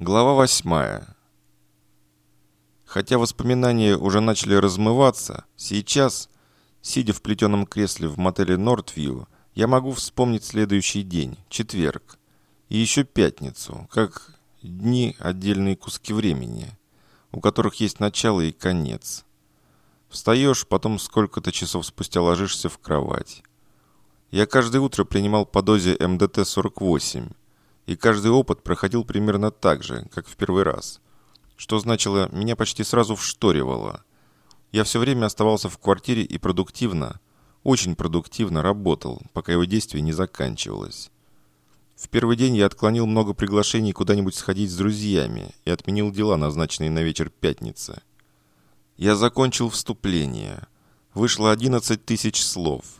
Глава восьмая. Хотя воспоминания уже начали размываться, сейчас, сидя в плетеном кресле в мотеле Нортвью, я могу вспомнить следующий день, четверг, и еще пятницу, как дни отдельные куски времени, у которых есть начало и конец. Встаешь, потом сколько-то часов спустя ложишься в кровать. Я каждое утро принимал по дозе МДТ-48, и каждый опыт проходил примерно так же, как в первый раз. Что значило, меня почти сразу вшторивало. Я все время оставался в квартире и продуктивно, очень продуктивно работал, пока его действие не заканчивалось. В первый день я отклонил много приглашений куда-нибудь сходить с друзьями и отменил дела, назначенные на вечер пятницы. Я закончил вступление. Вышло 11 тысяч слов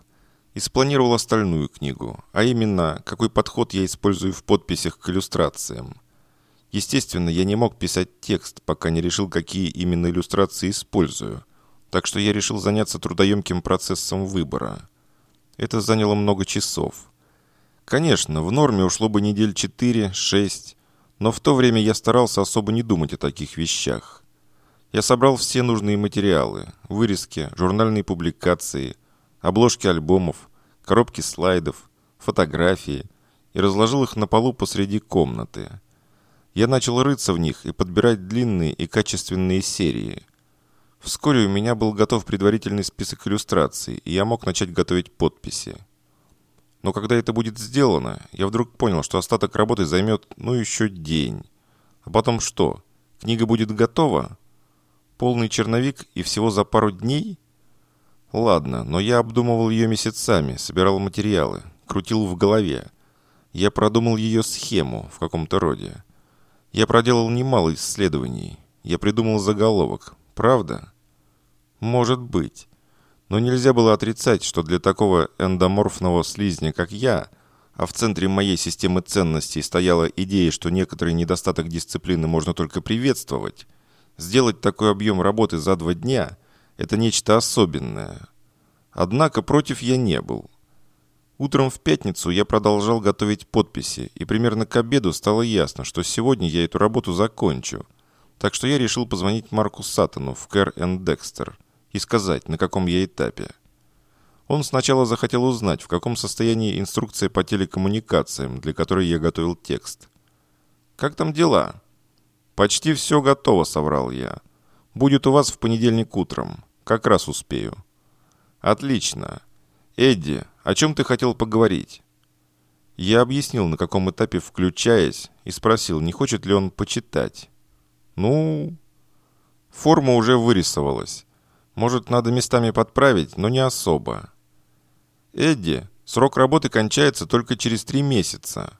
и спланировал остальную книгу, а именно, какой подход я использую в подписях к иллюстрациям. Естественно, я не мог писать текст, пока не решил, какие именно иллюстрации использую, так что я решил заняться трудоемким процессом выбора. Это заняло много часов. Конечно, в норме ушло бы недель 4-6, но в то время я старался особо не думать о таких вещах. Я собрал все нужные материалы, вырезки, журнальные публикации, обложки альбомов, коробки слайдов, фотографии и разложил их на полу посреди комнаты. Я начал рыться в них и подбирать длинные и качественные серии. Вскоре у меня был готов предварительный список иллюстраций, и я мог начать готовить подписи. Но когда это будет сделано, я вдруг понял, что остаток работы займет, ну, еще день. А потом что? Книга будет готова? Полный черновик и всего за пару дней – Ладно, но я обдумывал ее месяцами, собирал материалы, крутил в голове. Я продумал ее схему в каком-то роде. Я проделал немало исследований. Я придумал заголовок. Правда? Может быть. Но нельзя было отрицать, что для такого эндоморфного слизня, как я, а в центре моей системы ценностей стояла идея, что некоторый недостаток дисциплины можно только приветствовать, сделать такой объем работы за два дня – это нечто особенное. Однако против я не был. Утром в пятницу я продолжал готовить подписи, и примерно к обеду стало ясно, что сегодня я эту работу закончу. Так что я решил позвонить Марку Саттону в Кэр энд Декстер и сказать, на каком я этапе. Он сначала захотел узнать, в каком состоянии инструкция по телекоммуникациям, для которой я готовил текст. «Как там дела?» «Почти все готово», — соврал я. «Будет у вас в понедельник утром. Как раз успею». «Отлично. Эдди, о чем ты хотел поговорить?» Я объяснил, на каком этапе включаясь, и спросил, не хочет ли он почитать. «Ну...» Форма уже вырисовалась. Может, надо местами подправить, но не особо. «Эдди, срок работы кончается только через три месяца».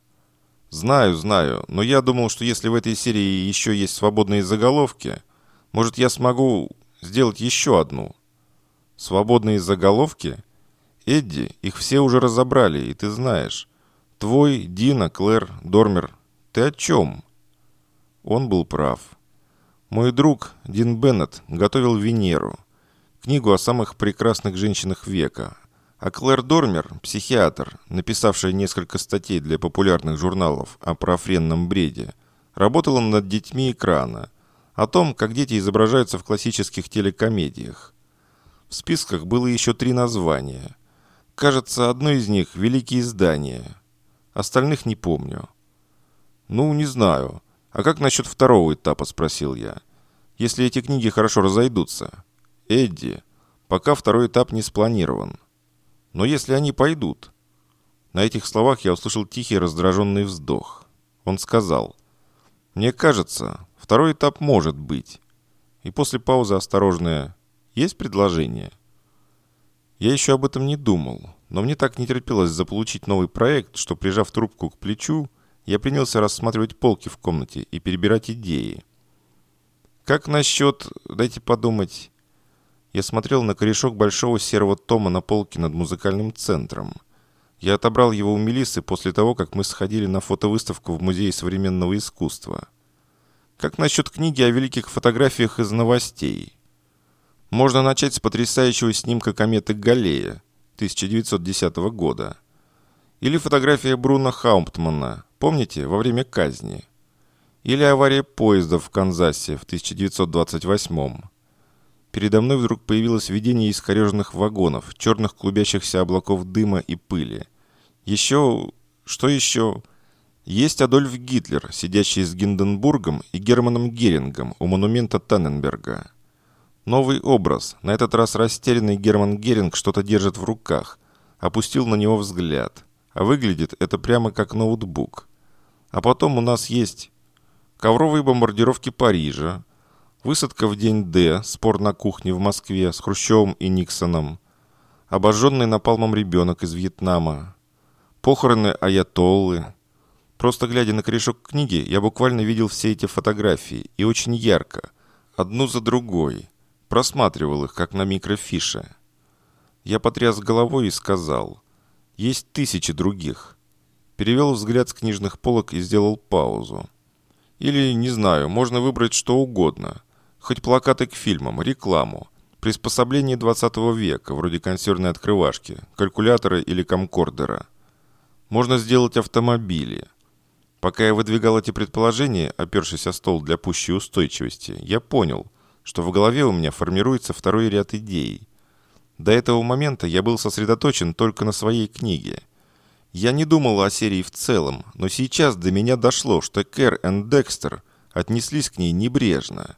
«Знаю, знаю, но я думал, что если в этой серии еще есть свободные заголовки, может, я смогу сделать еще одну. Свободные заголовки? Эдди, их все уже разобрали, и ты знаешь. Твой, Дина, Клэр, Дормер. Ты о чем? Он был прав. Мой друг, Дин Беннет, готовил Венеру. Книгу о самых прекрасных женщинах века. А Клэр Дормер, психиатр, написавшая несколько статей для популярных журналов о профренном бреде, работала над детьми экрана – о том, как дети изображаются в классических телекомедиях. В списках было еще три названия. Кажется, одно из них – «Великие издания». Остальных не помню. «Ну, не знаю. А как насчет второго этапа?» – спросил я. «Если эти книги хорошо разойдутся». «Эдди, пока второй этап не спланирован». «Но если они пойдут?» На этих словах я услышал тихий раздраженный вздох. Он сказал, «Мне кажется, Второй этап может быть. И после паузы осторожное «Есть предложение?» Я еще об этом не думал, но мне так не терпелось заполучить новый проект, что, прижав трубку к плечу, я принялся рассматривать полки в комнате и перебирать идеи. Как насчет... Дайте подумать... Я смотрел на корешок большого серого тома на полке над музыкальным центром. Я отобрал его у Мелисы после того, как мы сходили на фотовыставку в Музее современного искусства. Как насчет книги о великих фотографиях из новостей? Можно начать с потрясающего снимка кометы Галлея 1910 года. Или фотография Бруна Хаумптмана, помните, во время казни? Или авария поезда в Канзасе в 1928 Передо мной вдруг появилось видение искореженных вагонов, черных клубящихся облаков дыма и пыли. Еще... что еще? Есть Адольф Гитлер, сидящий с Гинденбургом и Германом Герингом у монумента Танненберга. Новый образ. На этот раз растерянный Герман Геринг что-то держит в руках. Опустил на него взгляд. А выглядит это прямо как ноутбук. А потом у нас есть ковровые бомбардировки Парижа, высадка в день Д, спор на кухне в Москве с Хрущевым и Никсоном, обожженный напалмом ребенок из Вьетнама, похороны Аятоллы. Просто глядя на корешок книги, я буквально видел все эти фотографии, и очень ярко, одну за другой, просматривал их, как на микрофише. Я потряс головой и сказал, есть тысячи других. Перевел взгляд с книжных полок и сделал паузу. Или, не знаю, можно выбрать что угодно. Хоть плакаты к фильмам, рекламу. Приспособление 20 века, вроде консервной открывашки, калькулятора или камкордера. Можно сделать автомобили. Пока я выдвигал эти предположения, опершись о стол для пущей устойчивости, я понял, что в голове у меня формируется второй ряд идей. До этого момента я был сосредоточен только на своей книге – я не думал о серии в целом, но сейчас до меня дошло, что Кэр и Декстер отнеслись к ней небрежно.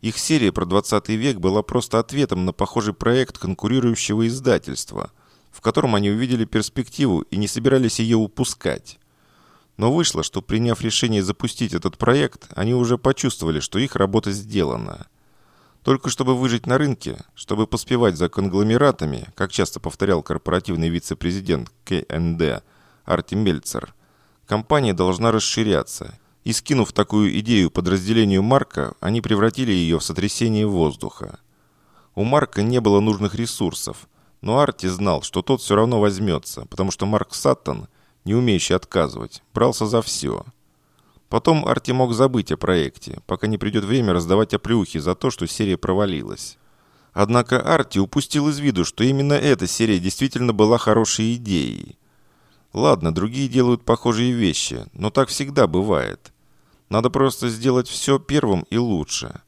Их серия про 20 век была просто ответом на похожий проект конкурирующего издательства, в котором они увидели перспективу и не собирались ее упускать. Но вышло, что приняв решение запустить этот проект, они уже почувствовали, что их работа сделана. Только чтобы выжить на рынке, чтобы поспевать за конгломератами, как часто повторял корпоративный вице-президент КНД Арти Мельцер, компания должна расширяться. И скинув такую идею подразделению Марка, они превратили ее в сотрясение воздуха. У Марка не было нужных ресурсов, но Арти знал, что тот все равно возьмется, потому что Марк Саттон, не умеющий отказывать, брался за все – Потом Арти мог забыть о проекте, пока не придет время раздавать оплюхи за то, что серия провалилась. Однако Арти упустил из виду, что именно эта серия действительно была хорошей идеей. Ладно, другие делают похожие вещи, но так всегда бывает. Надо просто сделать все первым и лучше.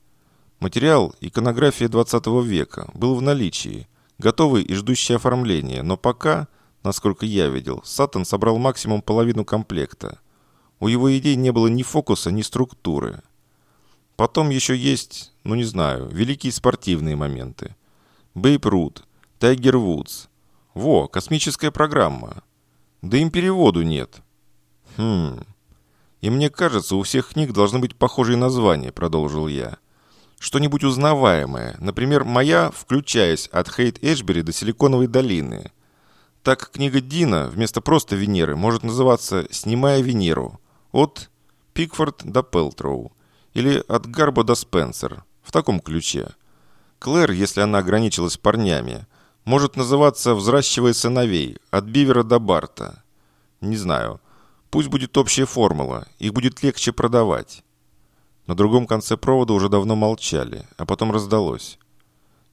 Материал «Иконография 20 века» был в наличии, готовый и ждущий оформления, но пока, насколько я видел, Сатан собрал максимум половину комплекта – у его идей не было ни фокуса, ни структуры. Потом еще есть, ну не знаю, великие спортивные моменты. Бейб Рут, Тайгер Вудс. Во, космическая программа. Да им переводу нет. Хм. И мне кажется, у всех книг должны быть похожие названия, продолжил я. Что-нибудь узнаваемое. Например, моя, включаясь от Хейт Эшбери до Силиконовой долины. Так книга Дина вместо просто Венеры может называться «Снимая Венеру», от Пикфорд до Пелтроу или от Гарбо до Спенсер, в таком ключе. Клэр, если она ограничилась парнями, может называться «Взращивая сыновей» от Бивера до Барта. Не знаю. Пусть будет общая формула, их будет легче продавать. На другом конце провода уже давно молчали, а потом раздалось.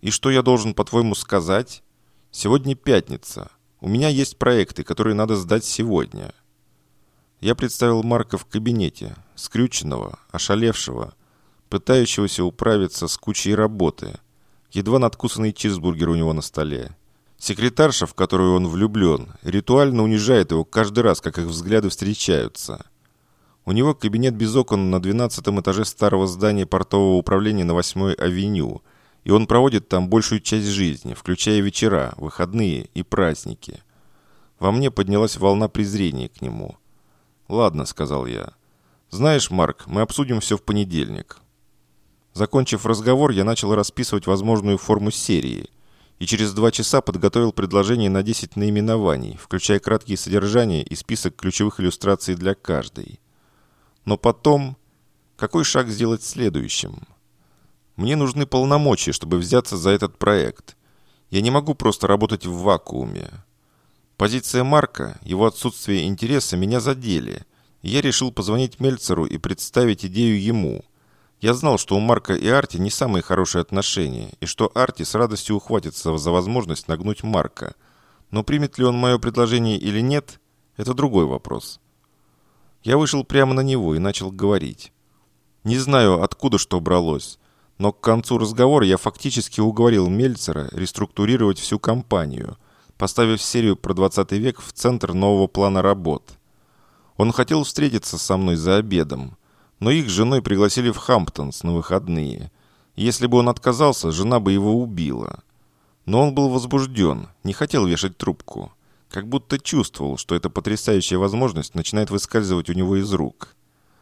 «И что я должен, по-твоему, сказать? Сегодня пятница. У меня есть проекты, которые надо сдать сегодня». Я представил Марка в кабинете, скрюченного, ошалевшего, пытающегося управиться с кучей работы. Едва надкусанный чизбургер у него на столе. Секретарша, в которую он влюблен, ритуально унижает его каждый раз, как их взгляды встречаются. У него кабинет без окон на 12 этаже старого здания портового управления на 8-й авеню, и он проводит там большую часть жизни, включая вечера, выходные и праздники. Во мне поднялась волна презрения к нему – «Ладно», — сказал я. «Знаешь, Марк, мы обсудим все в понедельник». Закончив разговор, я начал расписывать возможную форму серии и через два часа подготовил предложение на 10 наименований, включая краткие содержания и список ключевых иллюстраций для каждой. Но потом, какой шаг сделать следующим? Мне нужны полномочия, чтобы взяться за этот проект. Я не могу просто работать в вакууме. Позиция Марка, его отсутствие интереса меня задели. Я решил позвонить Мельцеру и представить идею ему. Я знал, что у Марка и Арти не самые хорошие отношения, и что Арти с радостью ухватится за возможность нагнуть Марка. Но примет ли он мое предложение или нет, это другой вопрос. Я вышел прямо на него и начал говорить. Не знаю, откуда что бралось, но к концу разговора я фактически уговорил Мельцера реструктурировать всю компанию, поставив серию про 20 век в центр нового плана работ. Он хотел встретиться со мной за обедом, но их с женой пригласили в Хамптонс на выходные. Если бы он отказался, жена бы его убила. Но он был возбужден, не хотел вешать трубку. Как будто чувствовал, что эта потрясающая возможность начинает выскальзывать у него из рук.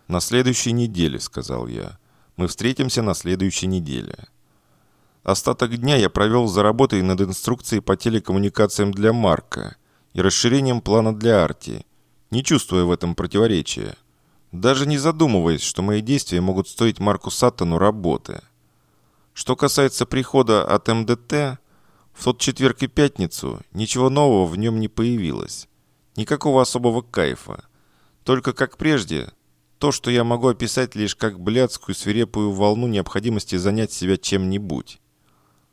«На следующей неделе», — сказал я. Мы встретимся на следующей неделе. Остаток дня я провел за работой над инструкцией по телекоммуникациям для Марка и расширением плана для Арти, не чувствуя в этом противоречия, даже не задумываясь, что мои действия могут стоить Марку Саттону работы. Что касается прихода от МДТ, в тот четверг и пятницу ничего нового в нем не появилось. Никакого особого кайфа. Только, как прежде, то, что я могу описать лишь как блядскую свирепую волну необходимости занять себя чем-нибудь.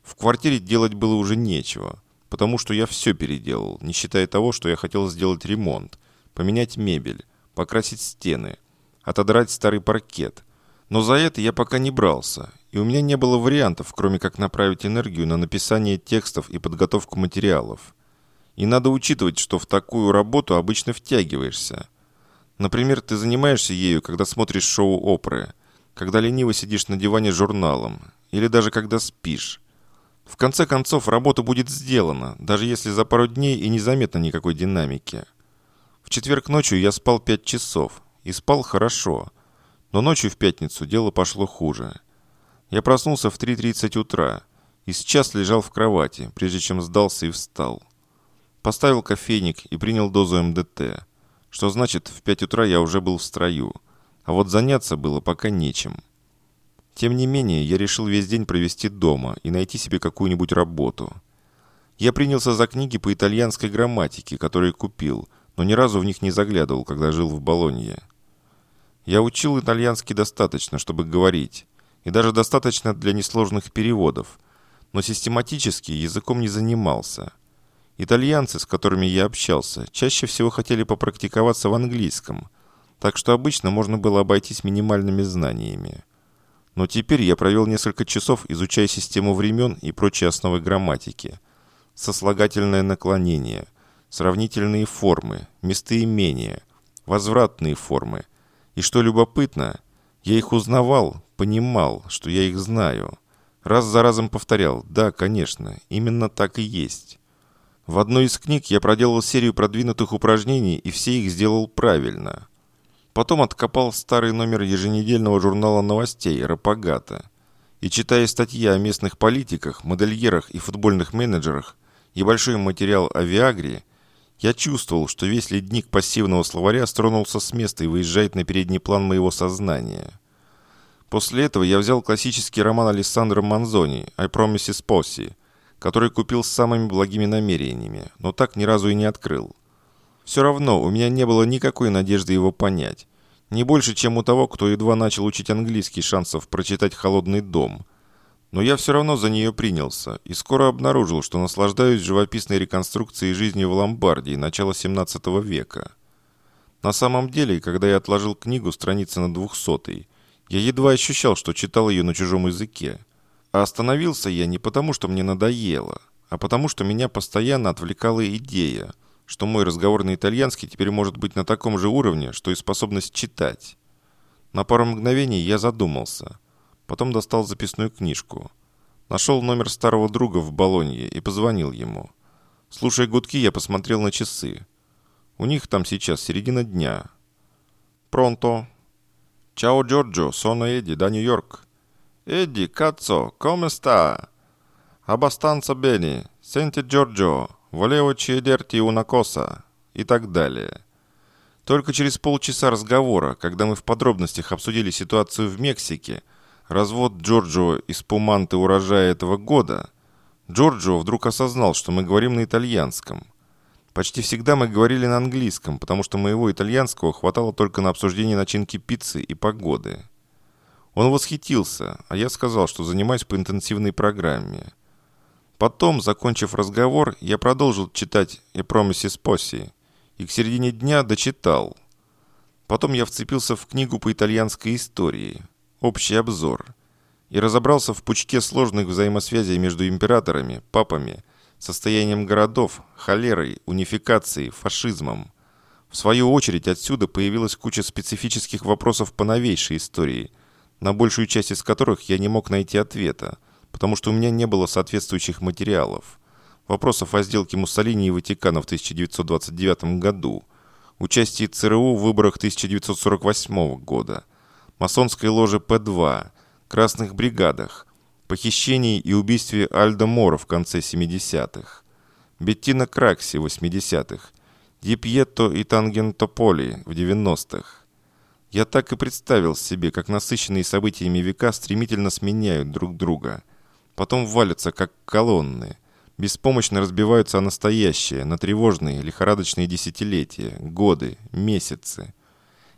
В квартире делать было уже нечего, потому что я все переделал, не считая того, что я хотел сделать ремонт, поменять мебель, покрасить стены, отодрать старый паркет. Но за это я пока не брался, и у меня не было вариантов, кроме как направить энергию на написание текстов и подготовку материалов. И надо учитывать, что в такую работу обычно втягиваешься – Например, ты занимаешься ею, когда смотришь шоу оперы, когда лениво сидишь на диване с журналом, или даже когда спишь. В конце концов, работа будет сделана, даже если за пару дней и незаметно никакой динамики. В четверг ночью я спал 5 часов, и спал хорошо, но ночью в пятницу дело пошло хуже. Я проснулся в 3.30 утра и сейчас лежал в кровати, прежде чем сдался и встал. Поставил кофейник и принял дозу МДТ что значит, в 5 утра я уже был в строю, а вот заняться было пока нечем. Тем не менее, я решил весь день провести дома и найти себе какую-нибудь работу. Я принялся за книги по итальянской грамматике, которые купил, но ни разу в них не заглядывал, когда жил в Болонье. Я учил итальянский достаточно, чтобы говорить, и даже достаточно для несложных переводов, но систематически языком не занимался – Итальянцы, с которыми я общался, чаще всего хотели попрактиковаться в английском, так что обычно можно было обойтись минимальными знаниями. Но теперь я провел несколько часов, изучая систему времен и прочие основы грамматики. Сослагательное наклонение, сравнительные формы, местоимения, возвратные формы. И что любопытно, я их узнавал, понимал, что я их знаю. Раз за разом повторял, да, конечно, именно так и есть. В одной из книг я проделал серию продвинутых упражнений и все их сделал правильно. Потом откопал старый номер еженедельного журнала новостей «Рапагата». И читая статьи о местных политиках, модельерах и футбольных менеджерах и большой материал о Виагре, я чувствовал, что весь ледник пассивного словаря стронулся с места и выезжает на передний план моего сознания. После этого я взял классический роман Алессандро Манзони «I Promise Posse», который купил с самыми благими намерениями, но так ни разу и не открыл. Все равно у меня не было никакой надежды его понять. Не больше, чем у того, кто едва начал учить английский шансов прочитать «Холодный дом». Но я все равно за нее принялся и скоро обнаружил, что наслаждаюсь живописной реконструкцией жизни в Ломбардии начала 17 века. На самом деле, когда я отложил книгу страницы на 200 я едва ощущал, что читал ее на чужом языке. А остановился я не потому, что мне надоело, а потому, что меня постоянно отвлекала идея, что мой разговор на итальянский теперь может быть на таком же уровне, что и способность читать. На пару мгновений я задумался. Потом достал записную книжку. Нашел номер старого друга в Болонье и позвонил ему. Слушая гудки, я посмотрел на часы. У них там сейчас середина дня. «Пронто!» «Чао, Джорджо, соно Эдди, да Нью-Йорк!» Эдди, sta? Abbastanza bene. Senti Giorgio, volevo chiederti una cosa. И так далее. Только через полчаса разговора, когда мы в подробностях обсудили ситуацию в Мексике, развод Джорджо из Пуманты урожая этого года, Джорджо вдруг осознал, что мы говорим на итальянском. Почти всегда мы говорили на английском, потому что моего итальянского хватало только на обсуждение начинки пиццы и погоды. Он восхитился, а я сказал, что занимаюсь по интенсивной программе. Потом, закончив разговор, я продолжил читать «E Promises Posse» и к середине дня дочитал. Потом я вцепился в книгу по итальянской истории. общий обзор, и разобрался в пучке сложных взаимосвязей между императорами, папами, состоянием городов, холерой, унификацией, фашизмом. В свою очередь отсюда появилась куча специфических вопросов по новейшей истории, на большую часть из которых я не мог найти ответа, потому что у меня не было соответствующих материалов. Вопросов о сделке Муссолини и Ватикана в 1929 году, участии ЦРУ в выборах 1948 года, масонской ложе П-2, красных бригадах, похищении и убийстве Альда Мора в конце 70-х, Беттина Кракси в 80-х, Дипьетто и Тангентополи в 90-х. Я так и представил себе, как насыщенные событиями века стремительно сменяют друг друга. Потом валятся, как колонны. Беспомощно разбиваются о настоящее, на тревожные, лихорадочные десятилетия, годы, месяцы.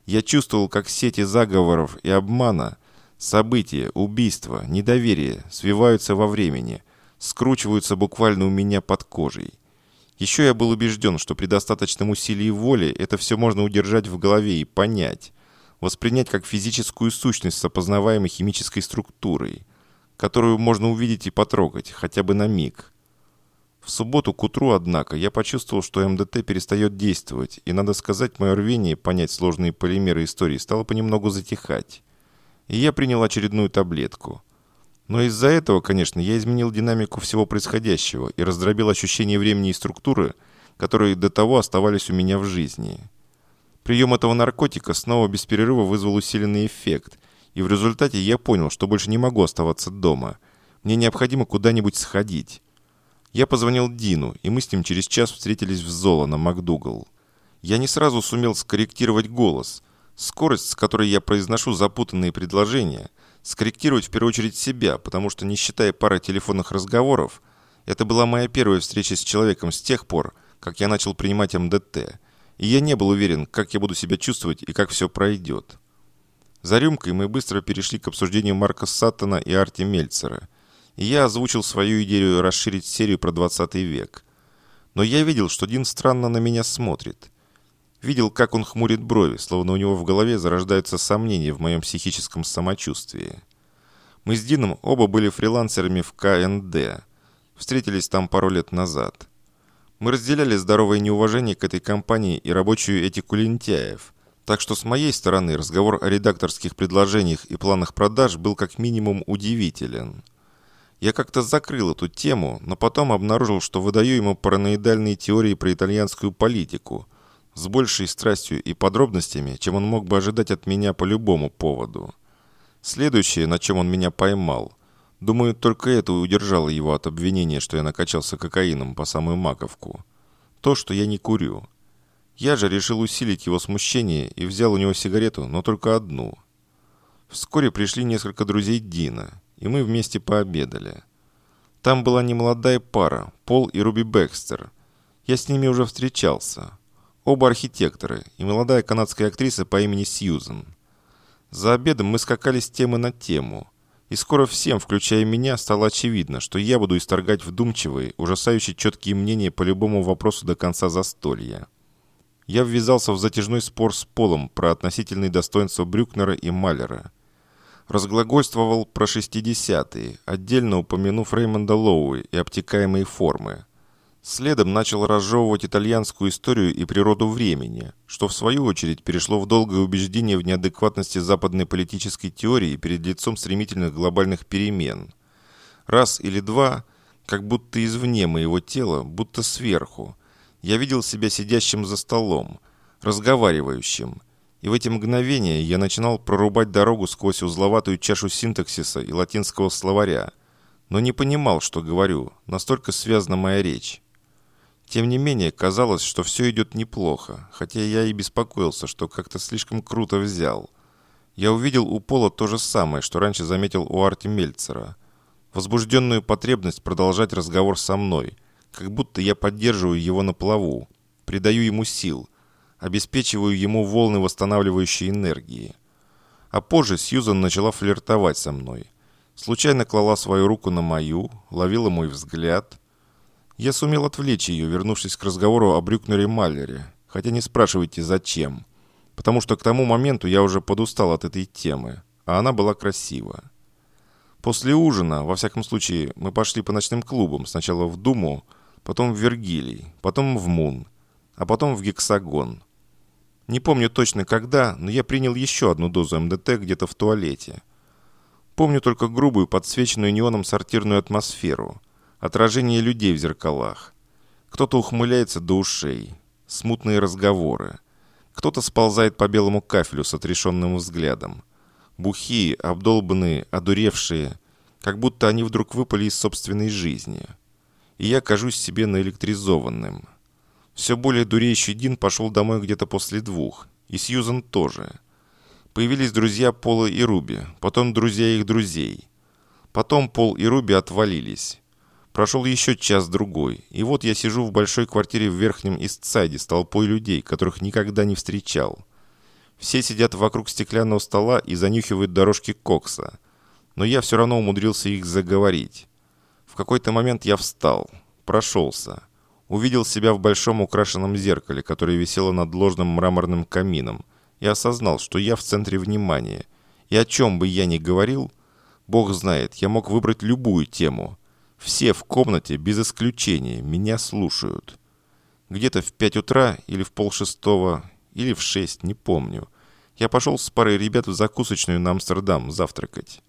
Я чувствовал, как сети заговоров и обмана, события, убийства, недоверие свиваются во времени, скручиваются буквально у меня под кожей. Еще я был убежден, что при достаточном усилии воли это все можно удержать в голове и понять воспринять как физическую сущность с опознаваемой химической структурой, которую можно увидеть и потрогать, хотя бы на миг. В субботу к утру, однако, я почувствовал, что МДТ перестает действовать, и, надо сказать, мое рвение понять сложные полимеры истории стало понемногу затихать. И я принял очередную таблетку. Но из-за этого, конечно, я изменил динамику всего происходящего и раздробил ощущение времени и структуры, которые до того оставались у меня в жизни. Прием этого наркотика снова без перерыва вызвал усиленный эффект, и в результате я понял, что больше не могу оставаться дома. Мне необходимо куда-нибудь сходить. Я позвонил Дину, и мы с ним через час встретились в Золо на МакДугал. Я не сразу сумел скорректировать голос. Скорость, с которой я произношу запутанные предложения, скорректировать в первую очередь себя, потому что, не считая пары телефонных разговоров, это была моя первая встреча с человеком с тех пор, как я начал принимать МДТ – и я не был уверен, как я буду себя чувствовать и как все пройдет. За рюмкой мы быстро перешли к обсуждению Марка Саттона и Арти Мельцера, и я озвучил свою идею расширить серию про 20 век. Но я видел, что Дин странно на меня смотрит. Видел, как он хмурит брови, словно у него в голове зарождаются сомнения в моем психическом самочувствии. Мы с Дином оба были фрилансерами в КНД. Встретились там пару лет назад. Мы разделяли здоровое неуважение к этой компании и рабочую этику лентяев. Так что с моей стороны разговор о редакторских предложениях и планах продаж был как минимум удивителен. Я как-то закрыл эту тему, но потом обнаружил, что выдаю ему параноидальные теории про итальянскую политику с большей страстью и подробностями, чем он мог бы ожидать от меня по любому поводу. Следующее, на чем он меня поймал – Думаю, только это удержало его от обвинения, что я накачался кокаином по самую маковку. То, что я не курю. Я же решил усилить его смущение и взял у него сигарету, но только одну. Вскоре пришли несколько друзей Дина, и мы вместе пообедали. Там была немолодая пара, Пол и Руби Бекстер. Я с ними уже встречался. Оба архитекторы и молодая канадская актриса по имени Сьюзен. За обедом мы скакали с темы на тему – и скоро всем, включая меня, стало очевидно, что я буду исторгать вдумчивые, ужасающие четкие мнения по любому вопросу до конца застолья. Я ввязался в затяжной спор с Полом про относительные достоинства Брюкнера и Малера. Разглагольствовал про 60-е, отдельно упомянув Реймонда Лоуи и обтекаемые формы. Следом начал разжевывать итальянскую историю и природу времени, что в свою очередь перешло в долгое убеждение в неадекватности западной политической теории перед лицом стремительных глобальных перемен. Раз или два, как будто извне моего тела, будто сверху, я видел себя сидящим за столом, разговаривающим, и в эти мгновения я начинал прорубать дорогу сквозь узловатую чашу синтаксиса и латинского словаря, но не понимал, что говорю, настолько связана моя речь. Тем не менее, казалось, что все идет неплохо, хотя я и беспокоился, что как-то слишком круто взял. Я увидел у Пола то же самое, что раньше заметил у Арти Мельцера. Возбужденную потребность продолжать разговор со мной, как будто я поддерживаю его на плаву, придаю ему сил, обеспечиваю ему волны восстанавливающей энергии. А позже Сьюзан начала флиртовать со мной. Случайно клала свою руку на мою, ловила мой взгляд – я сумел отвлечь ее, вернувшись к разговору о Брюкнере Маллере. Хотя не спрашивайте, зачем. Потому что к тому моменту я уже подустал от этой темы. а она была красива. После ужина, во всяком случае, мы пошли по ночным клубам, сначала в Думу, потом в Вергилий, потом в Мун, а потом в Гексагон. Не помню точно когда, но я принял еще одну дозу МДТ где-то в туалете. Помню только грубую, подсвеченную неоном сортирную атмосферу, отражение людей в зеркалах. Кто-то ухмыляется до ушей, смутные разговоры. Кто-то сползает по белому кафелю с отрешенным взглядом. Бухие, обдолбанные, одуревшие, как будто они вдруг выпали из собственной жизни. И я кажусь себе наэлектризованным. Все более дуреющий Дин пошел домой где-то после двух. И Сьюзан тоже. Появились друзья Пола и Руби, потом друзья их друзей. Потом Пол и Руби отвалились. Прошел еще час-другой, и вот я сижу в большой квартире в Верхнем Истсайде с толпой людей, которых никогда не встречал. Все сидят вокруг стеклянного стола и занюхивают дорожки кокса. Но я все равно умудрился их заговорить. В какой-то момент я встал, прошелся увидел себя в большом украшенном зеркале, которое висело над ложным мраморным камином, и осознал, что я в центре внимания. И о чем бы я ни говорил, Бог знает, я мог выбрать любую тему. Все в комнате, без исключения, меня слушают. Где-то в пять утра или в полшестого, или в шесть, не помню. Я пошел с парой ребят в закусочную на Амстердам завтракать.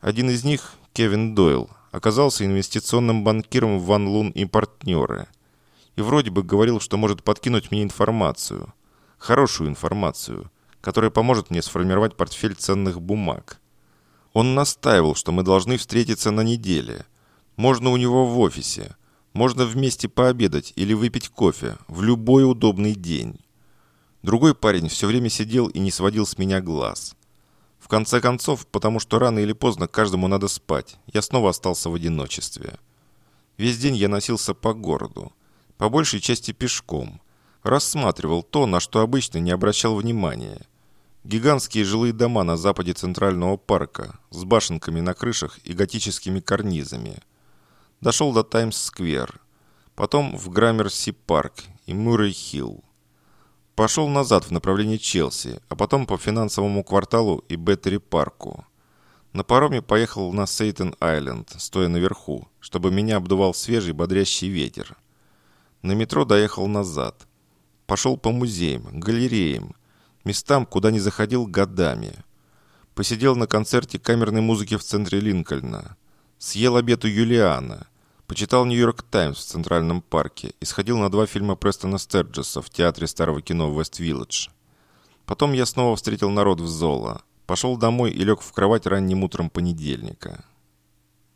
Один из них, Кевин Дойл, оказался инвестиционным банкиром в Ван Лун и партнеры – и вроде бы говорил, что может подкинуть мне информацию. Хорошую информацию, которая поможет мне сформировать портфель ценных бумаг. Он настаивал, что мы должны встретиться на неделе. Можно у него в офисе. Можно вместе пообедать или выпить кофе в любой удобный день. Другой парень все время сидел и не сводил с меня глаз. В конце концов, потому что рано или поздно каждому надо спать, я снова остался в одиночестве. Весь день я носился по городу по большей части пешком. Рассматривал то, на что обычно не обращал внимания. Гигантские жилые дома на западе Центрального парка с башенками на крышах и готическими карнизами. Дошел до Таймс-сквер. Потом в Граммерси-парк и Муррей-хилл. Пошел назад в направлении Челси, а потом по финансовому кварталу и Беттери-парку. На пароме поехал на Сейтен-Айленд, стоя наверху, чтобы меня обдувал свежий бодрящий ветер. На метро доехал назад. Пошел по музеям, галереям, местам, куда не заходил годами. Посидел на концерте камерной музыки в центре Линкольна. Съел обед у Юлиана. Почитал «Нью-Йорк Таймс» в Центральном парке и сходил на два фильма Престона Стерджеса в Театре старого кино в Вест-Вилледж. Потом я снова встретил народ в Золо. Пошел домой и лег в кровать ранним утром понедельника.